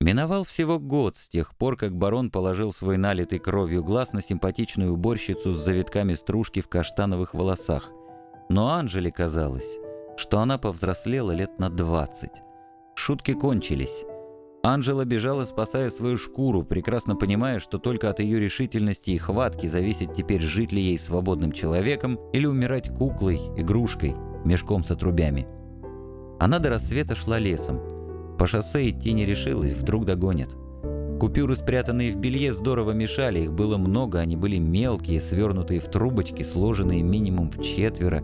Миновал всего год с тех пор, как барон положил свой налитый кровью глаз на симпатичную уборщицу с завитками стружки в каштановых волосах. Но Анжеле казалось, что она повзрослела лет на двадцать. Шутки кончились. Анжела бежала, спасая свою шкуру, прекрасно понимая, что только от ее решительности и хватки зависит теперь жить ли ей свободным человеком или умирать куклой, игрушкой, мешком с отрубями. Она до рассвета шла лесом. По шоссе идти не решилась, вдруг догонят. Купюры, спрятанные в белье, здорово мешали, их было много, они были мелкие, свернутые в трубочки, сложенные минимум в четверо.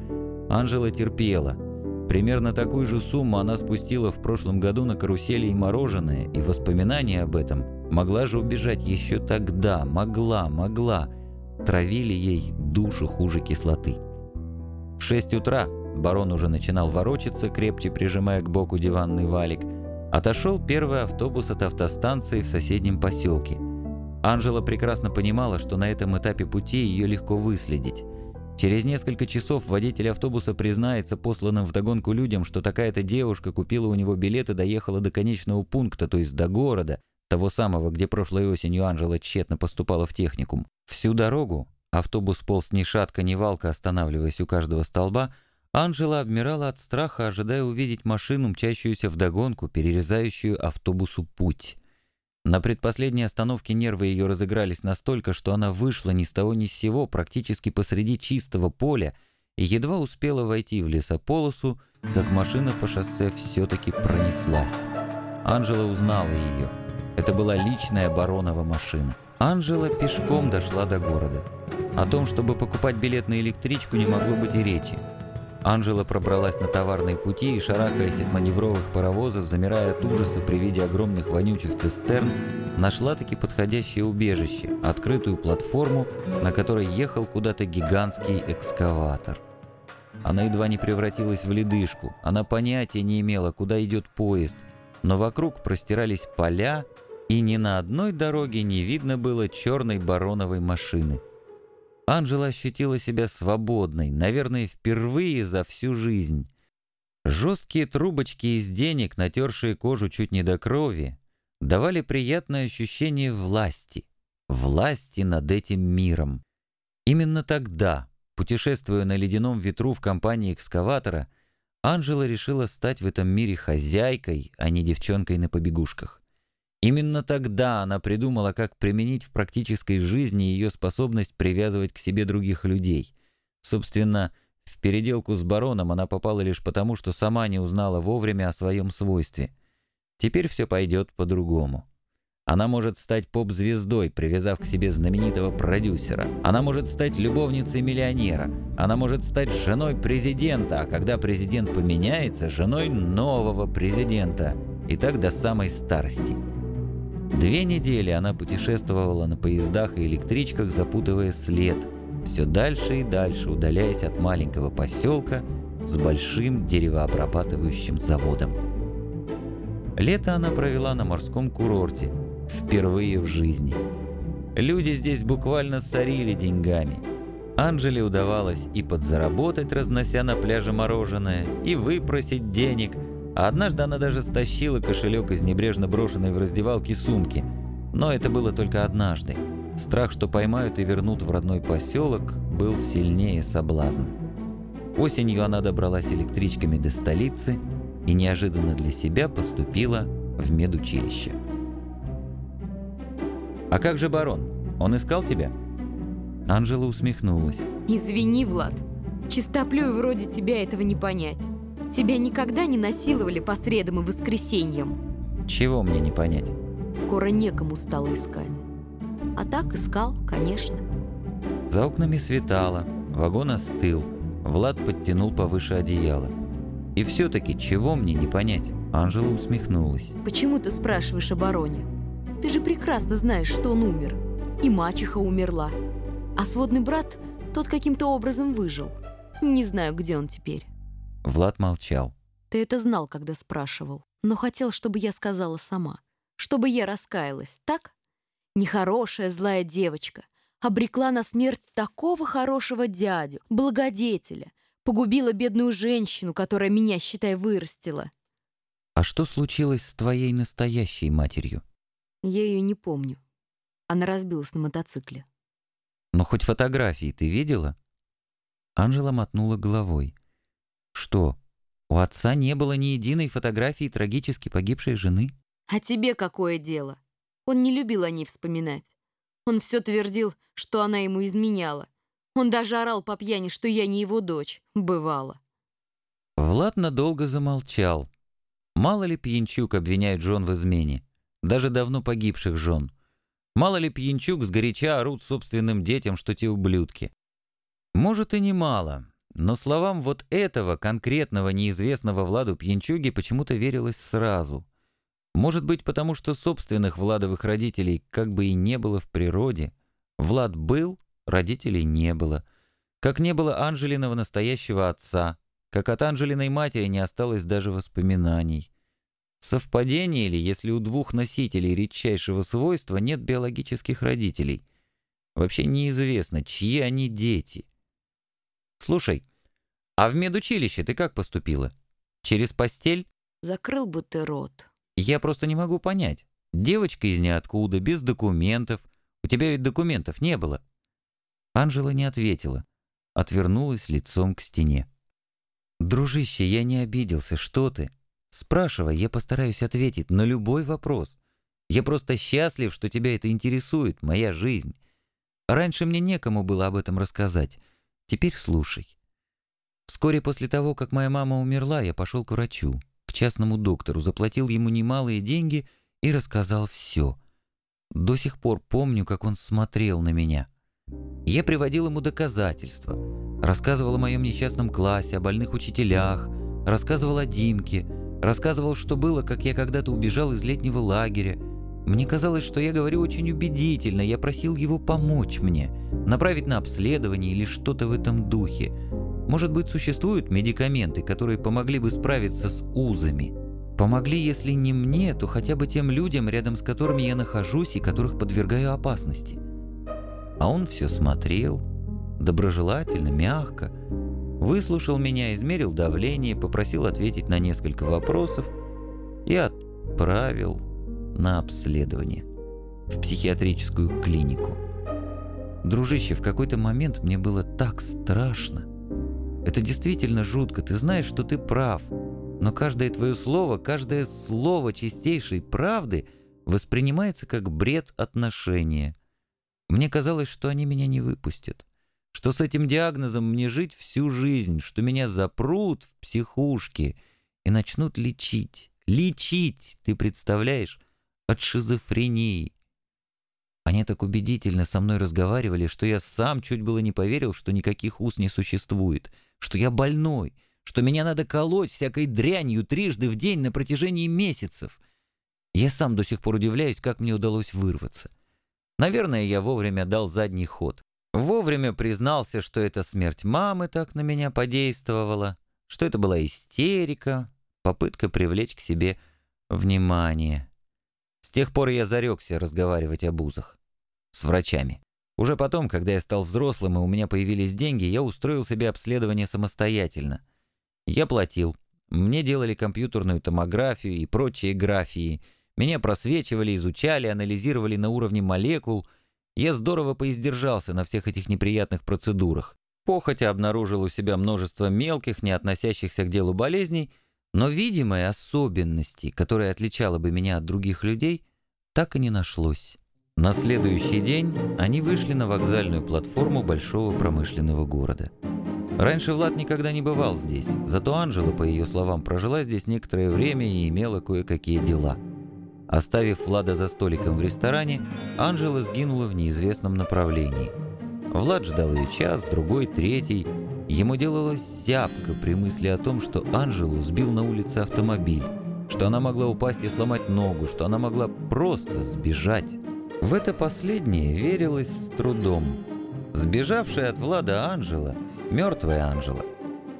Анжела терпела. Примерно такую же сумму она спустила в прошлом году на карусели и мороженое, и воспоминания об этом могла же убежать еще тогда, могла, могла. Травили ей душу хуже кислоты. В шесть утра барон уже начинал ворочаться, крепче прижимая к боку диванный валик. Отошел первый автобус от автостанции в соседнем поселке. Анжела прекрасно понимала, что на этом этапе пути ее легко выследить. Через несколько часов водитель автобуса признается посланным вдогонку людям, что такая-то девушка купила у него билет и доехала до конечного пункта, то есть до города, того самого, где прошлой осенью Анжела тщетно поступала в техникум. Всю дорогу автобус полз ни шатка, ни валка, останавливаясь у каждого столба, Анжела обмирала от страха, ожидая увидеть машину, мчащуюся вдогонку, перерезающую автобусу путь. На предпоследней остановке нервы ее разыгрались настолько, что она вышла ни с того ни с сего практически посреди чистого поля и едва успела войти в лесополосу, как машина по шоссе все-таки пронеслась. Анжела узнала ее. Это была личная баронова машина. Анжела пешком дошла до города. О том, чтобы покупать билет на электричку, не могло быть и речи. Анжела пробралась на товарные пути и, шарахаясь от маневровых паровозов, замирая от ужаса при виде огромных вонючих цистерн, нашла-таки подходящее убежище, открытую платформу, на которой ехал куда-то гигантский экскаватор. Она едва не превратилась в ледышку, она понятия не имела, куда идет поезд, но вокруг простирались поля, и ни на одной дороге не видно было черной бароновой машины. Анжела ощутила себя свободной, наверное, впервые за всю жизнь. Жесткие трубочки из денег, натершие кожу чуть не до крови, давали приятное ощущение власти, власти над этим миром. Именно тогда, путешествуя на ледяном ветру в компании экскаватора, Анжела решила стать в этом мире хозяйкой, а не девчонкой на побегушках. Именно тогда она придумала, как применить в практической жизни ее способность привязывать к себе других людей. Собственно, в переделку с бароном она попала лишь потому, что сама не узнала вовремя о своем свойстве. Теперь все пойдет по-другому. Она может стать поп-звездой, привязав к себе знаменитого продюсера. Она может стать любовницей миллионера. Она может стать женой президента, а когда президент поменяется, женой нового президента. И так до самой старости. Две недели она путешествовала на поездах и электричках, запутывая след, все дальше и дальше удаляясь от маленького поселка с большим деревообрабатывающим заводом. Лето она провела на морском курорте, впервые в жизни. Люди здесь буквально сорили деньгами. Анжеле удавалось и подзаработать, разнося на пляже мороженое, и выпросить денег – а однажды она даже стащила кошелек из небрежно брошенной в раздевалке сумки. Но это было только однажды. Страх, что поймают и вернут в родной поселок, был сильнее соблазна. Осенью она добралась электричками до столицы и неожиданно для себя поступила в медучилище. «А как же барон? Он искал тебя?» Анжела усмехнулась. «Извини, Влад. Чистоплюй вроде тебя этого не понять. Тебя никогда не насиловали по средам и воскресеньям? Чего мне не понять? Скоро некому стало искать. А так искал, конечно. За окнами светало, вагон остыл. Влад подтянул повыше одеяло. И все-таки чего мне не понять? Анжела усмехнулась. Почему ты спрашиваешь о бароне? Ты же прекрасно знаешь, что он умер. И мачеха умерла. А сводный брат, тот каким-то образом выжил. Не знаю, где он теперь. Влад молчал. «Ты это знал, когда спрашивал, но хотел, чтобы я сказала сама. Чтобы я раскаялась, так? Нехорошая злая девочка. Обрекла на смерть такого хорошего дядю, благодетеля. Погубила бедную женщину, которая меня, считай, вырастила. «А что случилось с твоей настоящей матерью?» Я ее не помню. Она разбилась на мотоцикле. «Но хоть фотографии ты видела?» Анжела мотнула головой. «Что, у отца не было ни единой фотографии трагически погибшей жены?» А тебе какое дело? Он не любил о ней вспоминать. Он все твердил, что она ему изменяла. Он даже орал по пьяни, что я не его дочь. Бывало. Влад надолго замолчал. Мало ли пьянчук обвиняет жен в измене, даже давно погибших жен. Мало ли пьянчук сгоряча орут собственным детям, что те ублюдки. Может и немало, но словам вот этого конкретного неизвестного Владу пьянчуги почему-то верилось сразу. Может быть, потому что собственных Владовых родителей как бы и не было в природе. Влад был, родителей не было. Как не было Анжелиного настоящего отца, как от Анжелиной матери не осталось даже воспоминаний. Совпадение ли, если у двух носителей редчайшего свойства нет биологических родителей? Вообще неизвестно, чьи они дети. Слушай, а в медучилище ты как поступила? Через постель? Закрыл бы ты рот. Я просто не могу понять. Девочка из ниоткуда, без документов. У тебя ведь документов не было. Анжела не ответила. Отвернулась лицом к стене. «Дружище, я не обиделся, что ты? Спрашивай, я постараюсь ответить на любой вопрос. Я просто счастлив, что тебя это интересует, моя жизнь. Раньше мне некому было об этом рассказать. Теперь слушай. Вскоре после того, как моя мама умерла, я пошел к врачу, к частному доктору, заплатил ему немалые деньги и рассказал все. До сих пор помню, как он смотрел на меня. Я приводил ему доказательства, рассказывал о моем несчастном классе, о больных учителях, рассказывал о Димке, рассказывал, что было, как я когда-то убежал из летнего лагеря. Мне казалось, что я говорю очень убедительно, я просил его помочь мне, направить на обследование или что-то в этом духе. Может быть, существуют медикаменты, которые помогли бы справиться с узами. Помогли, если не мне, то хотя бы тем людям, рядом с которыми я нахожусь и которых подвергаю опасности. А он все смотрел, доброжелательно, мягко, выслушал меня, измерил давление, попросил ответить на несколько вопросов и отправил на обследование в психиатрическую клинику. Дружище, в какой-то момент мне было так страшно. Это действительно жутко, ты знаешь, что ты прав, но каждое твое слово, каждое слово чистейшей правды воспринимается как бред отношения – мне казалось, что они меня не выпустят, что с этим диагнозом мне жить всю жизнь, что меня запрут в психушке и начнут лечить. Лечить, ты представляешь, от шизофрении. Они так убедительно со мной разговаривали, что я сам чуть было не поверил, что никаких уз не существует, что я больной, что меня надо колоть всякой дрянью трижды в день на протяжении месяцев. Я сам до сих пор удивляюсь, как мне удалось вырваться. Наверное, я вовремя дал задний ход. Вовремя признался, что это смерть мамы так на меня подействовала, что это была истерика, попытка привлечь к себе внимание. С тех пор я зарекся разговаривать об узах. С врачами. Уже потом, когда я стал взрослым и у меня появились деньги, я устроил себе обследование самостоятельно. Я платил. Мне делали компьютерную томографию и прочие графии – меня просвечивали, изучали, анализировали на уровне молекул. Я здорово поиздержался на всех этих неприятных процедурах. Похотя обнаружил у себя множество мелких, не относящихся к делу болезней, но видимой особенности, которая отличала бы меня от других людей, так и не нашлось. На следующий день они вышли на вокзальную платформу большого промышленного города. Раньше Влад никогда не бывал здесь, зато Анжела, по ее словам, прожила здесь некоторое время и имела кое-какие дела – Оставив Влада за столиком в ресторане, Анжела сгинула в неизвестном направлении. Влад ждал ее час, другой, третий. Ему делалось зябко при мысли о том, что Анжелу сбил на улице автомобиль, что она могла упасть и сломать ногу, что она могла просто сбежать. В это последнее верилось с трудом. Сбежавшая от Влада Анжела, мертвая Анжела,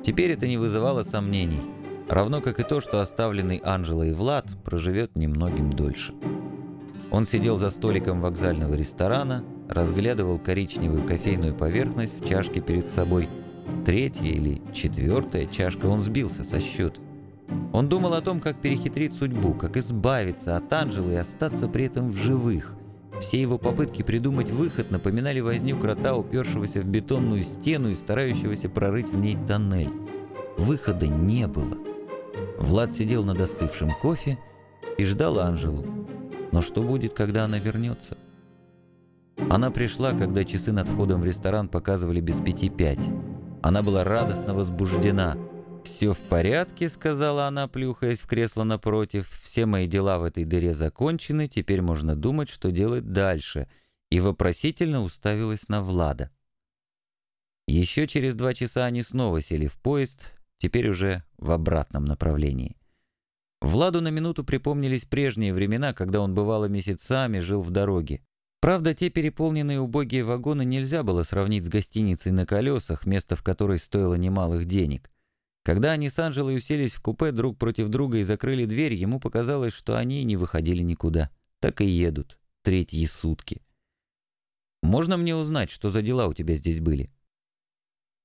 теперь это не вызывало сомнений. Равно как и то, что оставленный Анжелой Влад проживет немногим дольше. Он сидел за столиком вокзального ресторана, разглядывал коричневую кофейную поверхность в чашке перед собой. Третья или четвертая чашка, он сбился со счета. Он думал о том, как перехитрить судьбу, как избавиться от Анжелы и остаться при этом в живых. Все его попытки придумать выход напоминали возню крота, упершегося в бетонную стену и старающегося прорыть в ней тоннель. Выхода не было. Влад сидел над остывшим кофе и ждал Анжелу. Но что будет, когда она вернется? Она пришла, когда часы над входом в ресторан показывали без пяти пять. Она была радостно возбуждена. «Все в порядке», — сказала она, плюхаясь в кресло напротив. «Все мои дела в этой дыре закончены, теперь можно думать, что делать дальше». И вопросительно уставилась на Влада. Еще через два часа они снова сели в поезд, теперь уже в обратном направлении. Владу на минуту припомнились прежние времена, когда он бывало месяцами жил в дороге. Правда, те переполненные убогие вагоны нельзя было сравнить с гостиницей на колесах, место в которой стоило немалых денег. Когда они с Анжелой уселись в купе друг против друга и закрыли дверь, ему показалось, что они не выходили никуда. Так и едут. Третьи сутки. «Можно мне узнать, что за дела у тебя здесь были?»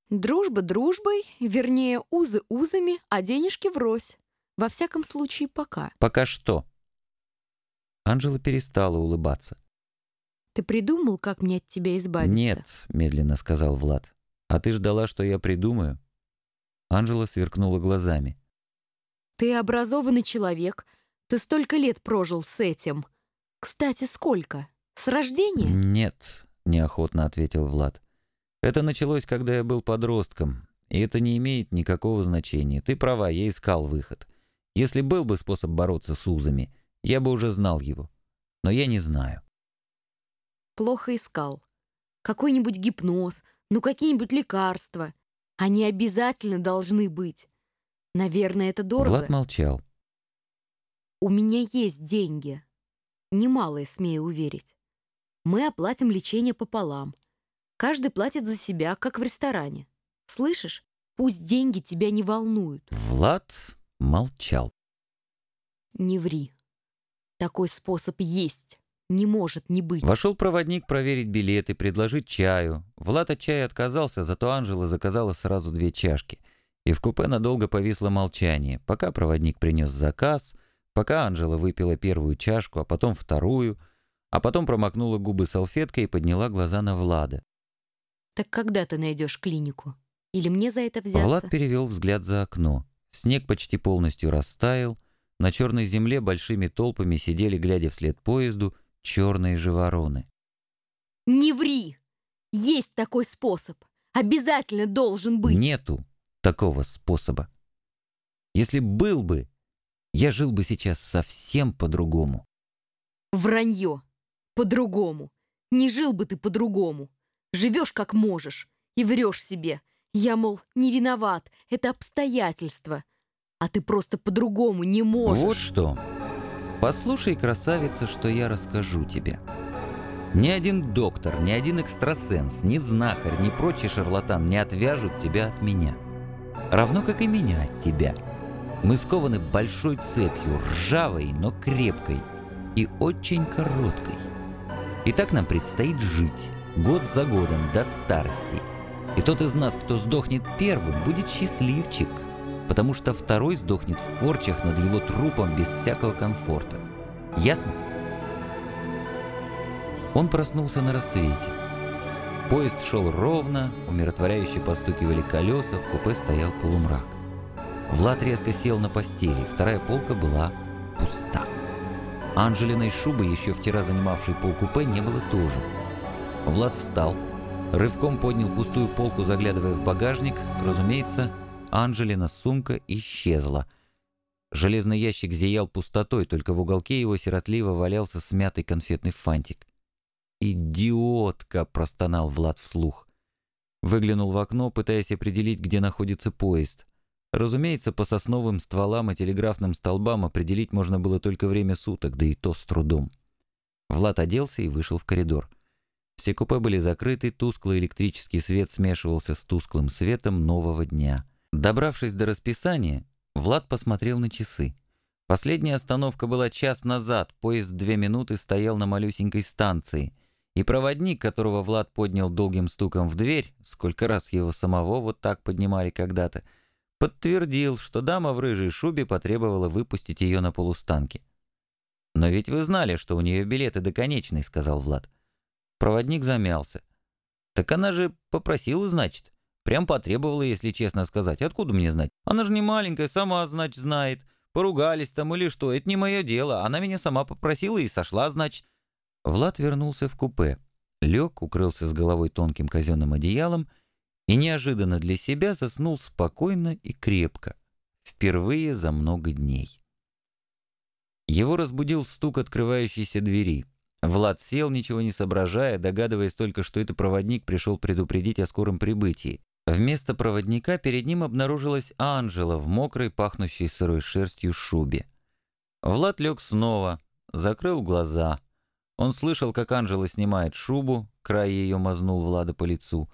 Дружба дружбой, вернее, узы узами, а денежки врозь. Во всяком случае, пока. Пока что. Анжела перестала улыбаться. Ты придумал, как мне от тебя избавиться? Нет, медленно сказал Влад. А ты ждала, что я придумаю? Анжела сверкнула глазами. Ты образованный человек. Ты столько лет прожил с этим. Кстати, сколько? С рождения? Нет, неохотно ответил Влад. Это началось, когда я был подростком, и это не имеет никакого значения. Ты права, я искал выход. Если был бы способ бороться с узами, я бы уже знал его. Но я не знаю. Плохо искал. Какой-нибудь гипноз, ну какие-нибудь лекарства. Они обязательно должны быть. Наверное, это дорого. Влад молчал. У меня есть деньги. Немалые, смею уверить. Мы оплатим лечение пополам. Каждый платит за себя, как в ресторане. Слышишь? Пусть деньги тебя не волнуют. Влад молчал. Не ври. Такой способ есть. Не может не быть. Вошел проводник проверить билеты, предложить чаю. Влад от чая отказался, зато Анжела заказала сразу две чашки. И в купе надолго повисло молчание, пока проводник принес заказ, пока Анжела выпила первую чашку, а потом вторую, а потом промокнула губы салфеткой и подняла глаза на Влада. Так когда ты найдешь клинику? Или мне за это взяться? Влад перевел взгляд за окно. Снег почти полностью растаял. На черной земле большими толпами сидели, глядя вслед поезду, черные же вороны. Не ври! Есть такой способ. Обязательно должен быть. Нету такого способа. Если был бы, я жил бы сейчас совсем по-другому. Вранье. По-другому. Не жил бы ты по-другому. Живешь как можешь и врешь себе. Я, мол, не виноват, это обстоятельства. А ты просто по-другому не можешь. Вот что. Послушай, красавица, что я расскажу тебе. Ни один доктор, ни один экстрасенс, ни знахарь, ни прочий шарлатан не отвяжут тебя от меня. Равно как и меня от тебя. Мы скованы большой цепью, ржавой, но крепкой и очень короткой. И так нам предстоит жить год за годом до старости. И тот из нас, кто сдохнет первым, будет счастливчик, потому что второй сдохнет в корчах над его трупом без всякого комфорта. Ясно? Он проснулся на рассвете. Поезд шел ровно, умиротворяюще постукивали колеса, в купе стоял полумрак. Влад резко сел на постели, вторая полка была пуста. Анжелиной шубы, еще вчера занимавшей полкупе, не было тоже. Влад встал, рывком поднял пустую полку, заглядывая в багажник. Разумеется, Анжелина сумка исчезла. Железный ящик зиял пустотой, только в уголке его сиротливо валялся смятый конфетный фантик. «Идиотка!» – простонал Влад вслух. Выглянул в окно, пытаясь определить, где находится поезд. Разумеется, по сосновым стволам и телеграфным столбам определить можно было только время суток, да и то с трудом. Влад оделся и вышел в коридор. Все купе были закрыты, тусклый электрический свет смешивался с тусклым светом нового дня. Добравшись до расписания, Влад посмотрел на часы. Последняя остановка была час назад, поезд две минуты стоял на малюсенькой станции, и проводник, которого Влад поднял долгим стуком в дверь, сколько раз его самого вот так поднимали когда-то, Подтвердил, что дама в рыжей шубе потребовала выпустить ее на полустанке. «Но ведь вы знали, что у нее билеты до конечной», — сказал Влад. Проводник замялся. «Так она же попросила, значит. Прям потребовала, если честно сказать. Откуда мне знать? Она же не маленькая, сама, значит, знает. Поругались там или что, это не мое дело. Она меня сама попросила и сошла, значит». Влад вернулся в купе. Лег, укрылся с головой тонким казенным одеялом и неожиданно для себя заснул спокойно и крепко. Впервые за много дней. Его разбудил стук открывающейся двери. Влад сел, ничего не соображая, догадываясь только, что это проводник пришел предупредить о скором прибытии. Вместо проводника перед ним обнаружилась Анжела в мокрой, пахнущей сырой шерстью шубе. Влад лег снова, закрыл глаза. Он слышал, как Анжела снимает шубу, край ее мазнул Влада по лицу,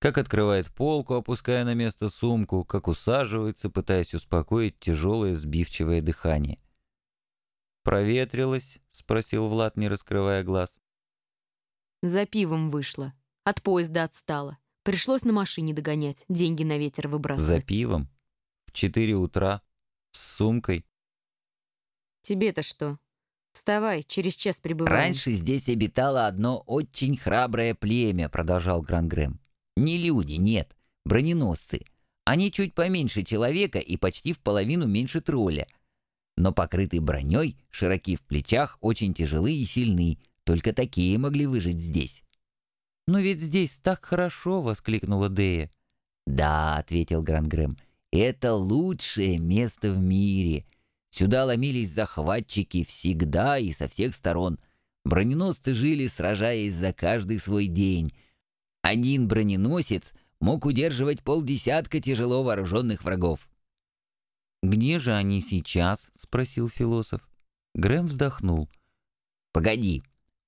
как открывает полку, опуская на место сумку, как усаживается, пытаясь успокоить тяжелое сбивчивое дыхание. «Проветрилась?» — спросил Влад, не раскрывая глаз. «За пивом вышла. От поезда отстала. Пришлось на машине догонять, деньги на ветер выбрасывать». «За пивом? В четыре утра? С сумкой?» «Тебе-то что? Вставай, через час прибываем». «Раньше здесь обитало одно очень храброе племя», — продолжал Грангрэм. «Не люди, нет, броненосцы. Они чуть поменьше человека и почти в половину меньше тролля» но покрыты броней, широки в плечах, очень тяжелы и сильны. Только такие могли выжить здесь. «Но ведь здесь так хорошо!» — воскликнула Дея. «Да», — ответил Грангрэм, — «это лучшее место в мире. Сюда ломились захватчики всегда и со всех сторон. Броненосцы жили, сражаясь за каждый свой день. Один броненосец мог удерживать полдесятка тяжело вооруженных врагов. «Где же они сейчас?» — спросил философ. Грэм вздохнул. «Погоди.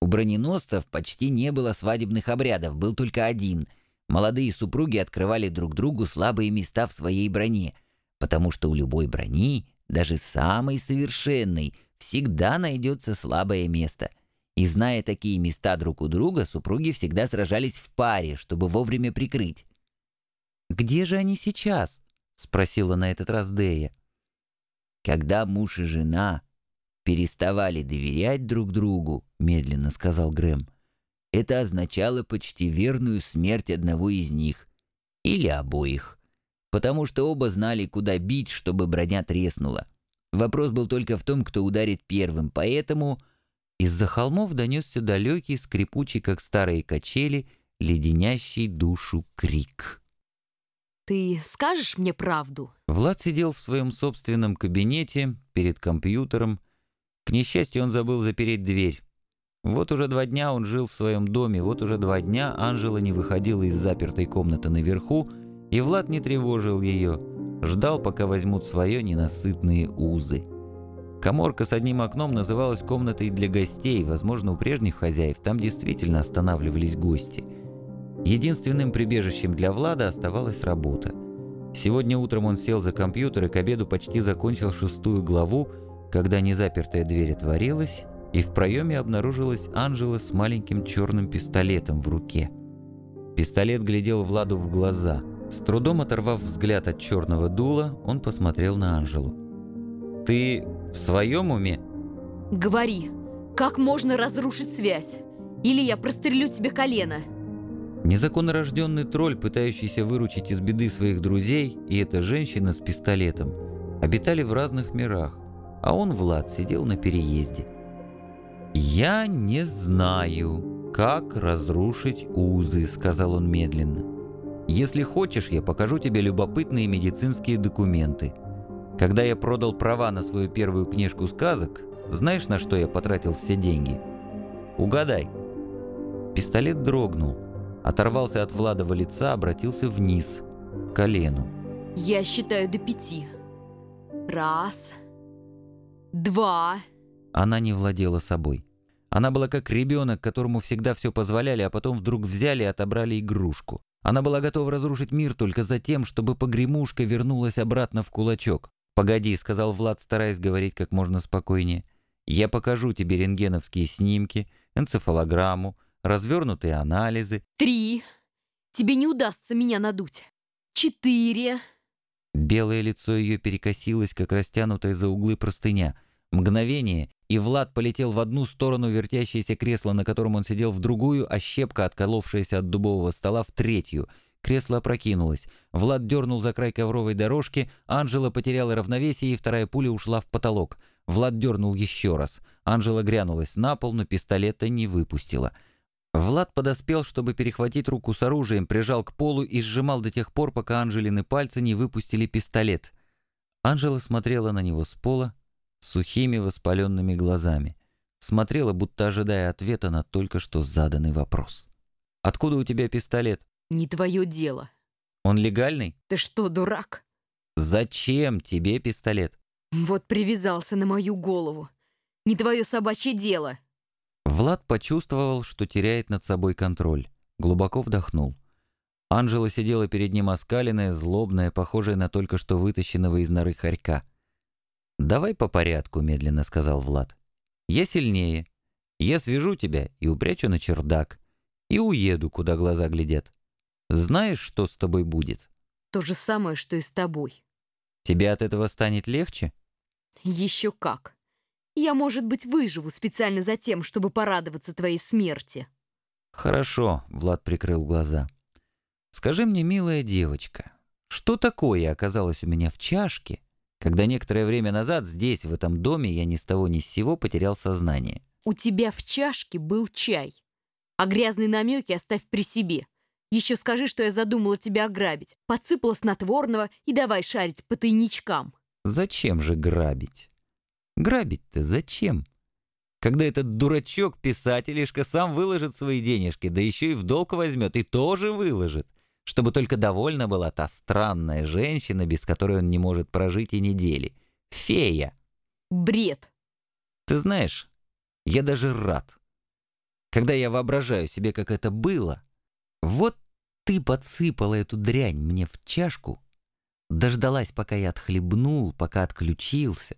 У броненосцев почти не было свадебных обрядов, был только один. Молодые супруги открывали друг другу слабые места в своей броне, потому что у любой брони, даже самой совершенной, всегда найдется слабое место. И зная такие места друг у друга, супруги всегда сражались в паре, чтобы вовремя прикрыть. «Где же они сейчас?» — спросила на этот раз Дея. Когда муж и жена переставали доверять друг другу, медленно сказал Грэм, это означало почти верную смерть одного из них или обоих, потому что оба знали, куда бить, чтобы броня треснула. Вопрос был только в том, кто ударит первым, поэтому из-за холмов донесся далекий, скрипучий, как старые качели, леденящий душу крик. «Ты скажешь мне правду?» Влад сидел в своем собственном кабинете, перед компьютером. К несчастью, он забыл запереть дверь. Вот уже два дня он жил в своем доме, вот уже два дня Анжела не выходила из запертой комнаты наверху, и Влад не тревожил ее, ждал, пока возьмут свое ненасытные узы. Коморка с одним окном называлась комнатой для гостей, возможно, у прежних хозяев там действительно останавливались гости – Единственным прибежищем для Влада оставалась работа. Сегодня утром он сел за компьютер и к обеду почти закончил шестую главу, когда незапертая дверь отворилась, и в проеме обнаружилась Анжела с маленьким черным пистолетом в руке. Пистолет глядел Владу в глаза. С трудом оторвав взгляд от черного дула, он посмотрел на Анжелу. «Ты в своем уме?» «Говори, как можно разрушить связь? Или я прострелю тебе колено?» Незаконнорожденный тролль, пытающийся выручить из беды своих друзей, и эта женщина с пистолетом, обитали в разных мирах, а он, Влад, сидел на переезде. «Я не знаю, как разрушить узы», — сказал он медленно. «Если хочешь, я покажу тебе любопытные медицинские документы. Когда я продал права на свою первую книжку сказок, знаешь, на что я потратил все деньги? Угадай». Пистолет дрогнул оторвался от Владова лица, обратился вниз, к колену. «Я считаю до пяти. Раз, два...» Она не владела собой. Она была как ребенок, которому всегда все позволяли, а потом вдруг взяли и отобрали игрушку. Она была готова разрушить мир только за тем, чтобы погремушка вернулась обратно в кулачок. «Погоди», — сказал Влад, стараясь говорить как можно спокойнее. «Я покажу тебе рентгеновские снимки, энцефалограмму, развернутые анализы. Три. Тебе не удастся меня надуть. Четыре. Белое лицо ее перекосилось, как растянутая за углы простыня. Мгновение, и Влад полетел в одну сторону вертящееся кресло, на котором он сидел, в другую, а щепка, отколовшаяся от дубового стола, в третью. Кресло опрокинулось. Влад дернул за край ковровой дорожки, Анжела потеряла равновесие, и вторая пуля ушла в потолок. Влад дернул еще раз. Анжела грянулась на пол, но пистолета не выпустила. Влад подоспел, чтобы перехватить руку с оружием, прижал к полу и сжимал до тех пор, пока Анжелины пальцы не выпустили пистолет. Анжела смотрела на него с пола, сухими воспаленными глазами. Смотрела, будто ожидая ответа на только что заданный вопрос. «Откуда у тебя пистолет?» Не твое дело. «Он легальный?» Ты что, дурак? «Зачем тебе пистолет?» Вот привязался на мою голову. Не твое собачье дело. Влад почувствовал, что теряет над собой контроль. Глубоко вдохнул. Анжела сидела перед ним оскаленная, злобная, похожая на только что вытащенного из норы хорька. «Давай по порядку», — медленно сказал Влад. «Я сильнее. Я свяжу тебя и упрячу на чердак. И уеду, куда глаза глядят. Знаешь, что с тобой будет?» То же самое, что и с тобой. «Тебе от этого станет легче?» Еще как. Я, может быть, выживу специально за тем, чтобы порадоваться твоей смерти. «Хорошо», — Влад прикрыл глаза. «Скажи мне, милая девочка, что такое оказалось у меня в чашке, когда некоторое время назад здесь, в этом доме, я ни с того ни с сего потерял сознание. У тебя в чашке был чай. А грязные намеки оставь при себе. Еще скажи, что я задумала тебя ограбить. Подсыпала снотворного и давай шарить по тайничкам. Зачем же грабить? Грабить-то зачем? Когда этот дурачок-писателишка сам выложит свои денежки, да еще и в долг возьмет, и тоже выложит чтобы только довольна была та странная женщина, без которой он не может прожить и недели. Фея. Бред. Ты знаешь, я даже рад. Когда я воображаю себе, как это было, вот ты подсыпала эту дрянь мне в чашку, дождалась, пока я отхлебнул, пока отключился,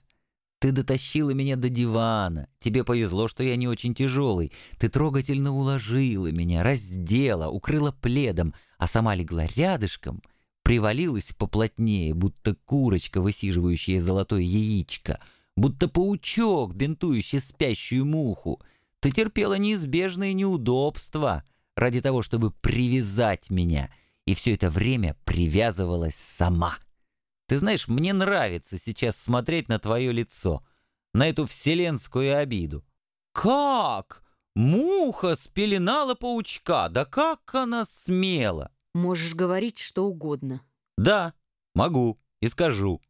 ты дотащила меня до дивана. Тебе повезло, что я не очень тяжелый. Ты трогательно уложила меня, раздела, укрыла пледом, а сама легла рядышком, привалилась поплотнее, будто курочка, высиживающая золотое яичко, будто паучок, бинтующий спящую муху. Ты терпела неизбежные неудобства ради того, чтобы привязать меня, и все это время привязывалась сама». Ты знаешь, мне нравится сейчас смотреть на твое лицо, на эту вселенскую обиду. Как? Муха спеленала паучка, да как она смела? Можешь говорить что угодно. Да, могу и скажу.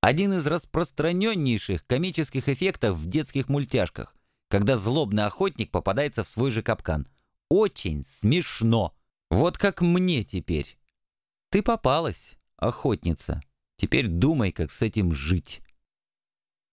Один из распространеннейших комических эффектов в детских мультяшках, когда злобный охотник попадается в свой же капкан. Очень смешно. Вот как мне теперь. Ты попалась охотница. Теперь думай, как с этим жить.